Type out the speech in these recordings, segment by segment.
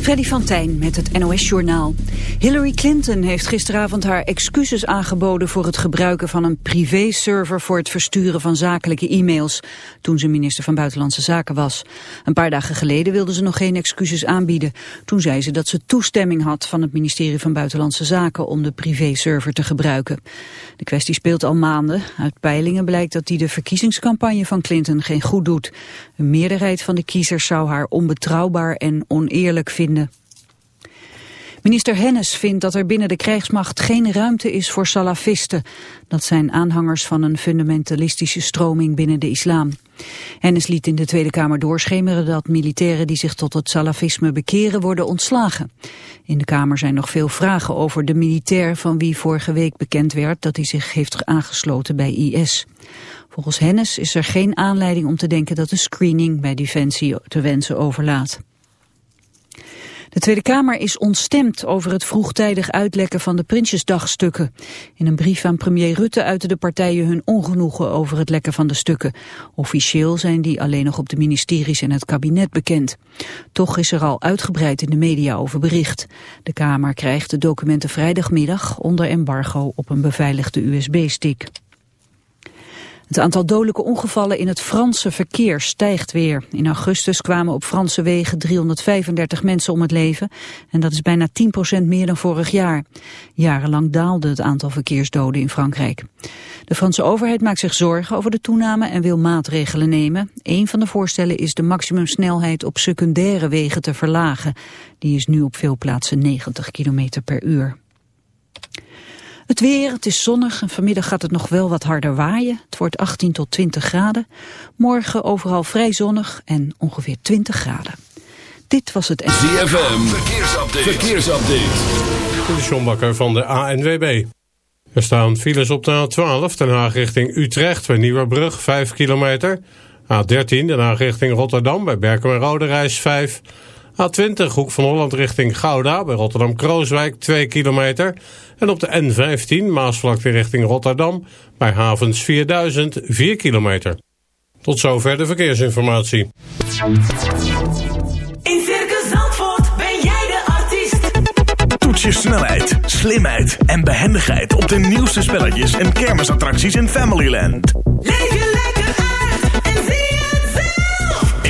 Freddy van Tijn met het NOS-journaal. Hillary Clinton heeft gisteravond haar excuses aangeboden voor het gebruiken van een privé-server voor het versturen van zakelijke e-mails, toen ze minister van Buitenlandse Zaken was. Een paar dagen geleden wilde ze nog geen excuses aanbieden. Toen zei ze dat ze toestemming had van het ministerie van Buitenlandse Zaken om de privé-server te gebruiken. De kwestie speelt al maanden. Uit peilingen blijkt dat die de verkiezingscampagne van Clinton geen goed doet. Een meerderheid van de kiezers zou haar onbetrouwbaar en oneerlijk vinden Minister Hennis vindt dat er binnen de krijgsmacht geen ruimte is voor salafisten. Dat zijn aanhangers van een fundamentalistische stroming binnen de islam. Hennis liet in de Tweede Kamer doorschemeren dat militairen die zich tot het salafisme bekeren worden ontslagen. In de Kamer zijn nog veel vragen over de militair van wie vorige week bekend werd dat hij zich heeft aangesloten bij IS. Volgens Hennis is er geen aanleiding om te denken dat de screening bij Defensie te wensen overlaat. De Tweede Kamer is ontstemd over het vroegtijdig uitlekken van de Prinsjesdagstukken. In een brief aan premier Rutte uiten de partijen hun ongenoegen over het lekken van de stukken. Officieel zijn die alleen nog op de ministeries en het kabinet bekend. Toch is er al uitgebreid in de media over bericht. De Kamer krijgt de documenten vrijdagmiddag onder embargo op een beveiligde USB-stick. Het aantal dodelijke ongevallen in het Franse verkeer stijgt weer. In augustus kwamen op Franse wegen 335 mensen om het leven. En dat is bijna 10% meer dan vorig jaar. Jarenlang daalde het aantal verkeersdoden in Frankrijk. De Franse overheid maakt zich zorgen over de toename en wil maatregelen nemen. Een van de voorstellen is de maximumsnelheid op secundaire wegen te verlagen. Die is nu op veel plaatsen 90 km per uur. Het weer, het is zonnig en vanmiddag gaat het nog wel wat harder waaien. Het wordt 18 tot 20 graden. Morgen overal vrij zonnig en ongeveer 20 graden. Dit was het... ZFM, verkeersupdate. verkeersupdate. De Sjombakker van de ANWB. Er staan files op de A12, Den Haag richting Utrecht... bij Nieuwerbrug, 5 kilometer. A13, Den Haag richting Rotterdam, bij Berkel en Rode reis 5 A20 Hoek van Holland richting Gouda bij Rotterdam-Krooswijk 2 kilometer. En op de N15 Maasvlakte richting Rotterdam bij Havens 4000 4 kilometer. Tot zover de verkeersinformatie. In Circus Zandvoort ben jij de artiest. Toets je snelheid, slimheid en behendigheid op de nieuwste spelletjes en kermisattracties in Familyland. Leef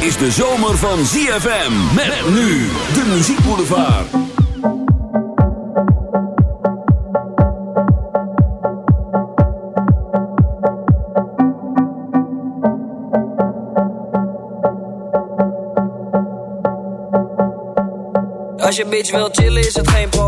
Is de zomer van ZFM. Met nu de muziekboulevard. Als je bitch wil chillen is het geen probleem,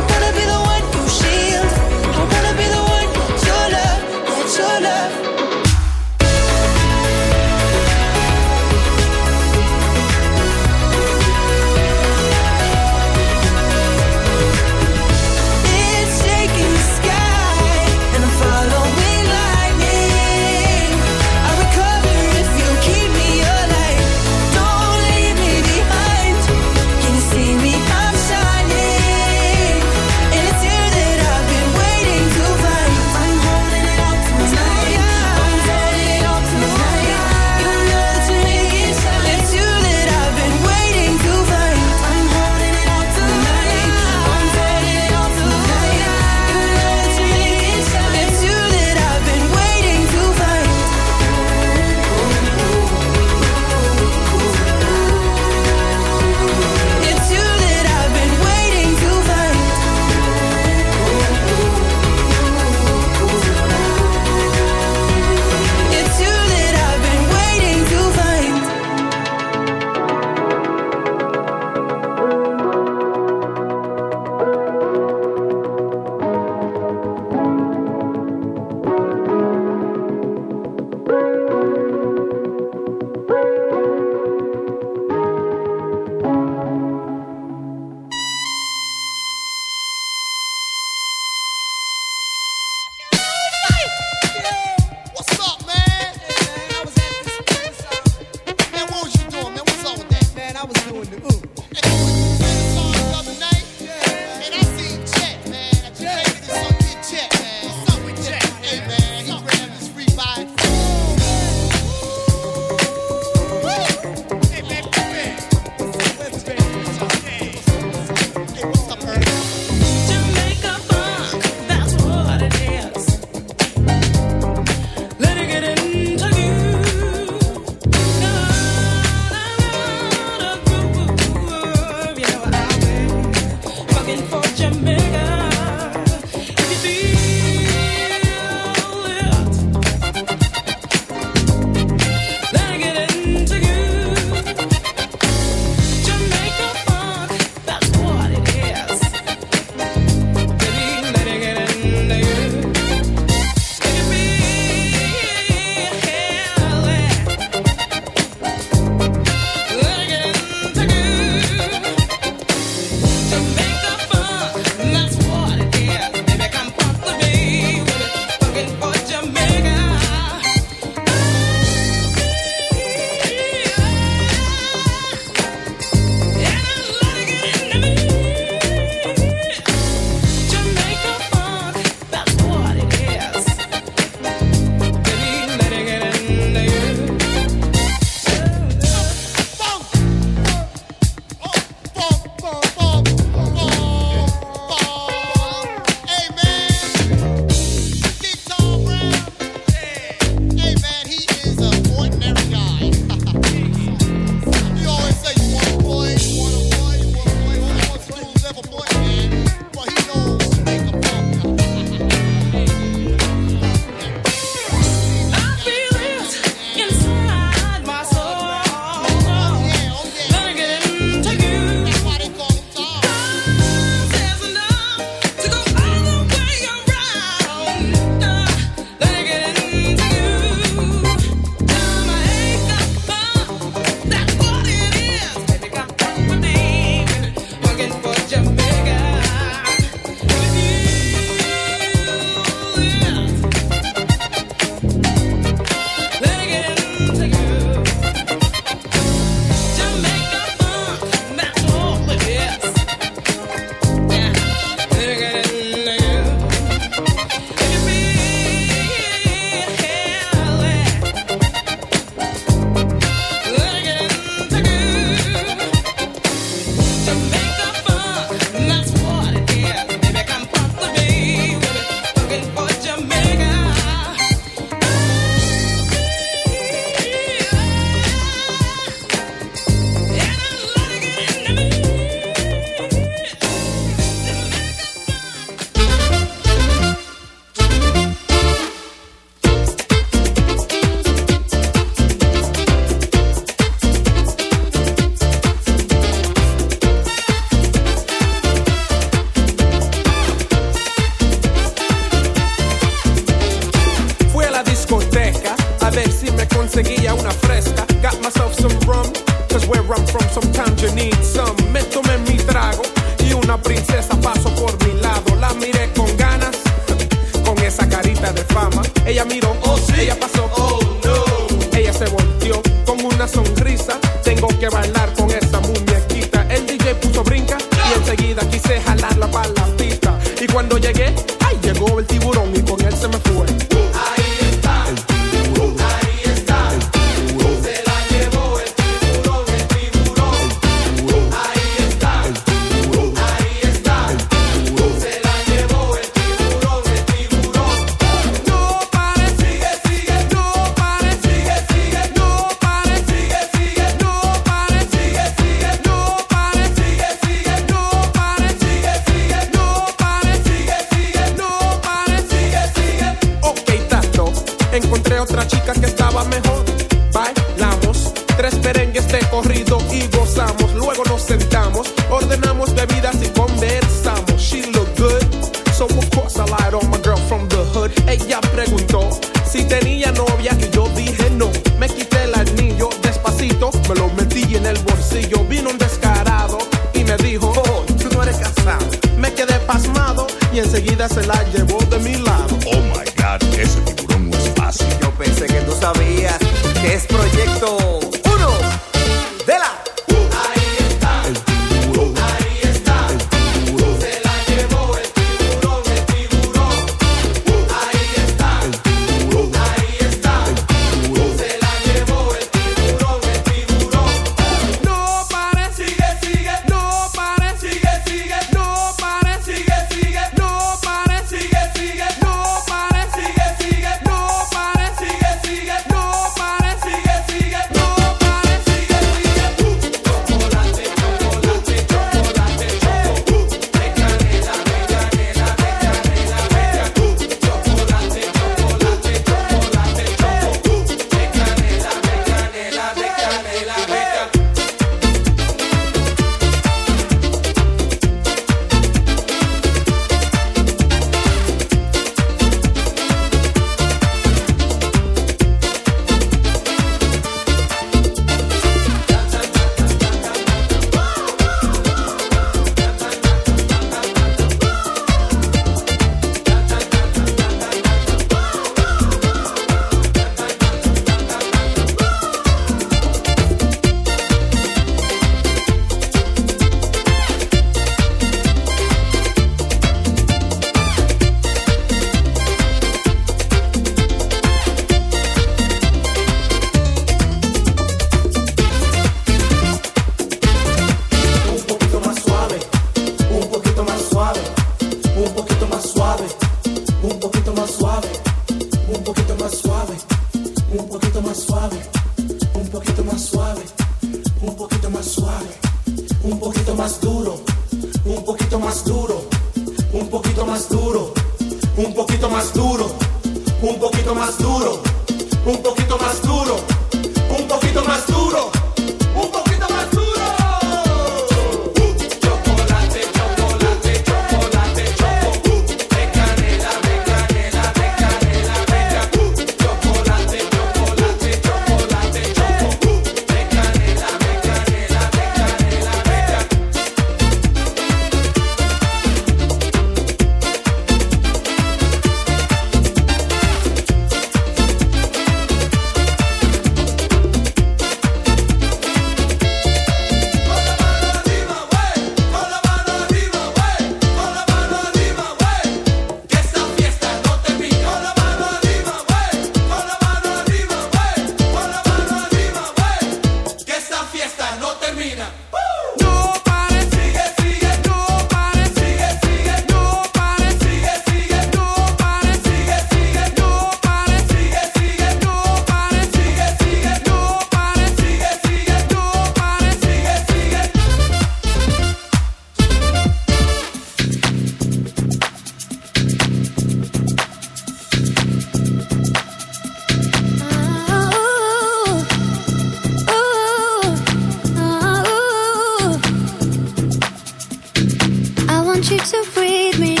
Want you to breathe me.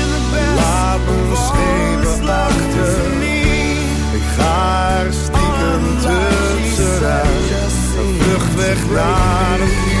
laat mijn schepen achter. Ik ga er stiekem tussenuit. Een vlucht weg naar een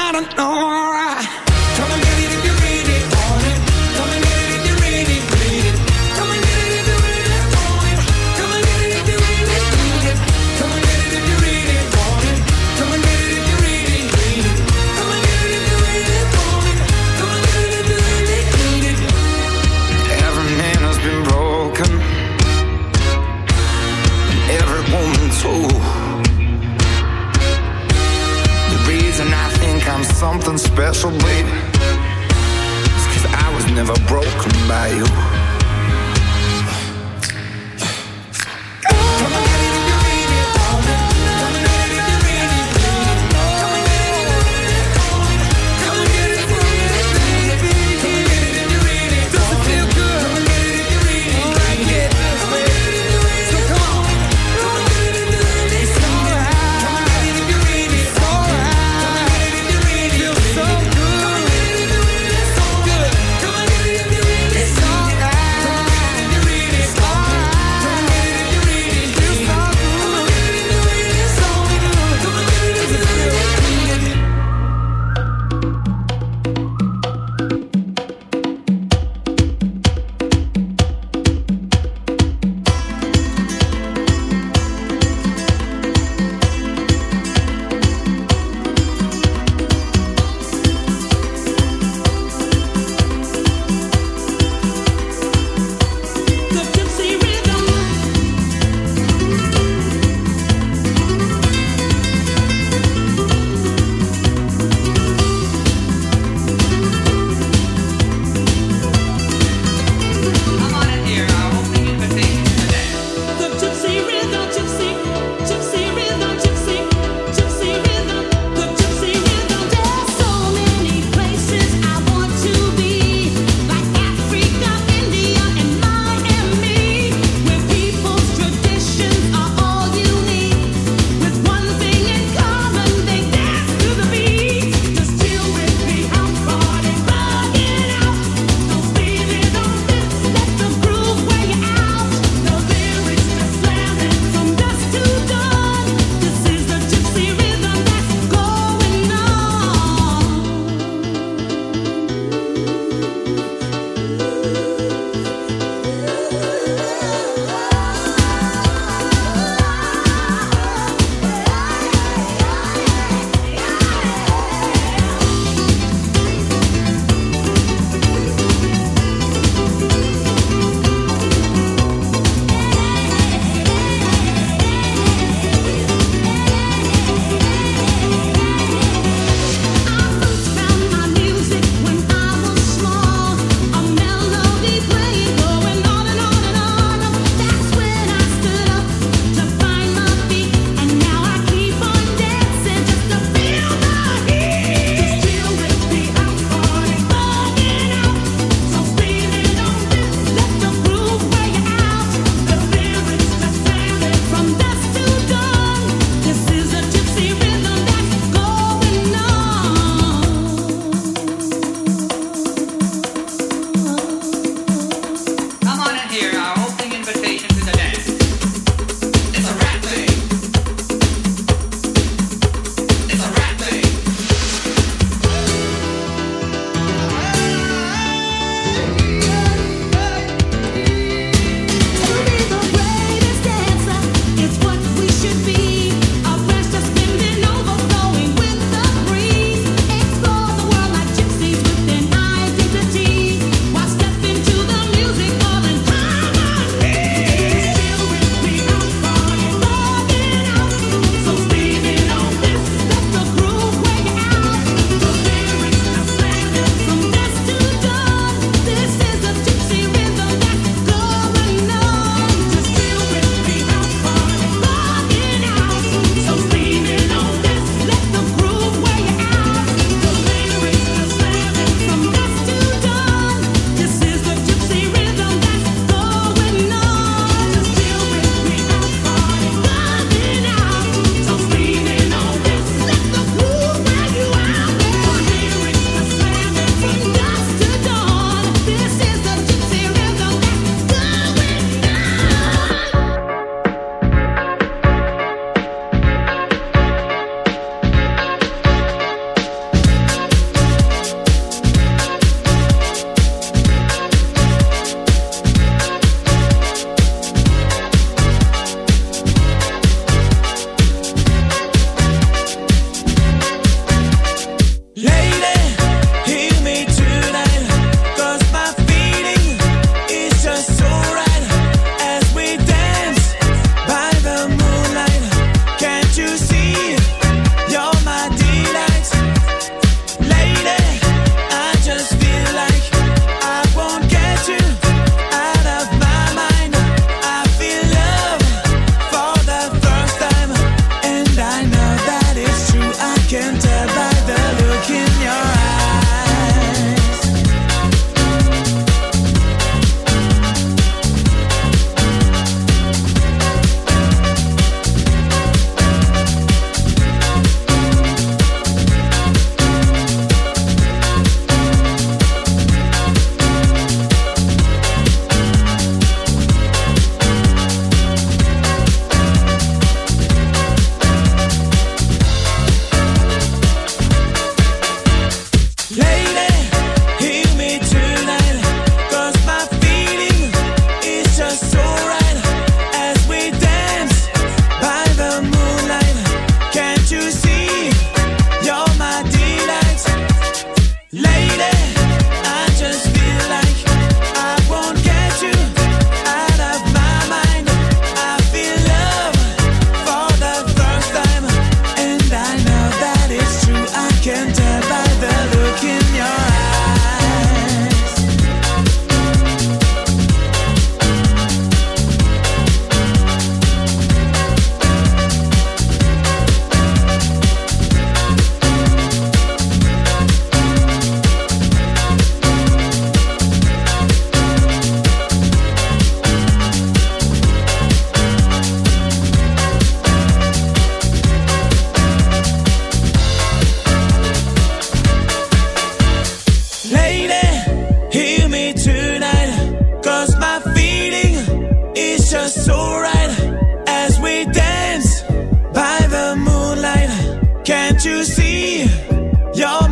I don't know. caiu.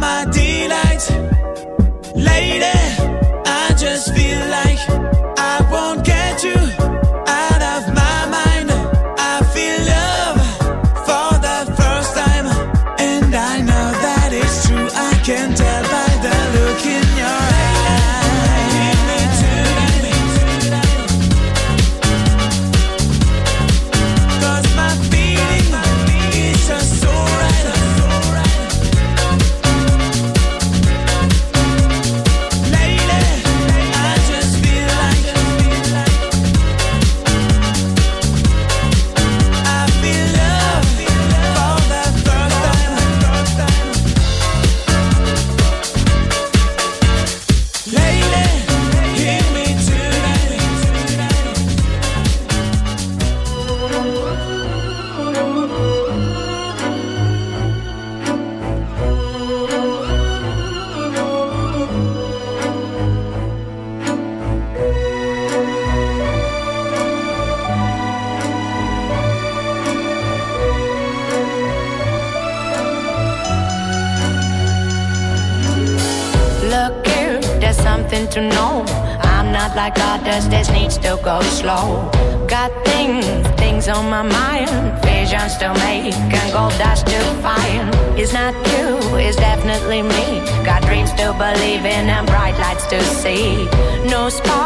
my delight no spark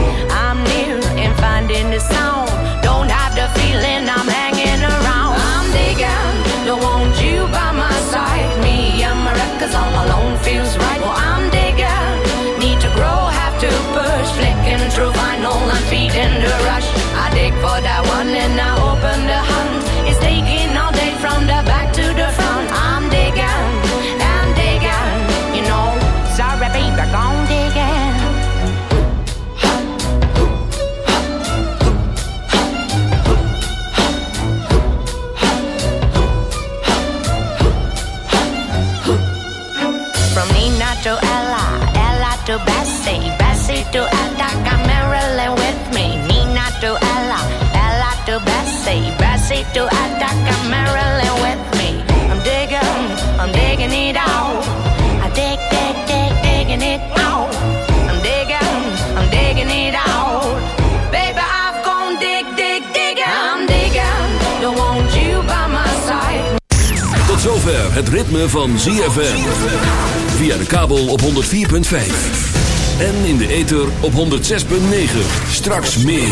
say, Brazil to Attica, Maryland with me. I'm digging, I'm digging it out. I dig, dig, dig, digging it out. I'm digging, I'm digging it out. Baby, I've gone dig, dig, digging. I'm digging, don't want you by my side. Tot zover het ritme van ZFM. Via de kabel op 104.5. En in de ether op 106.9. Straks meer.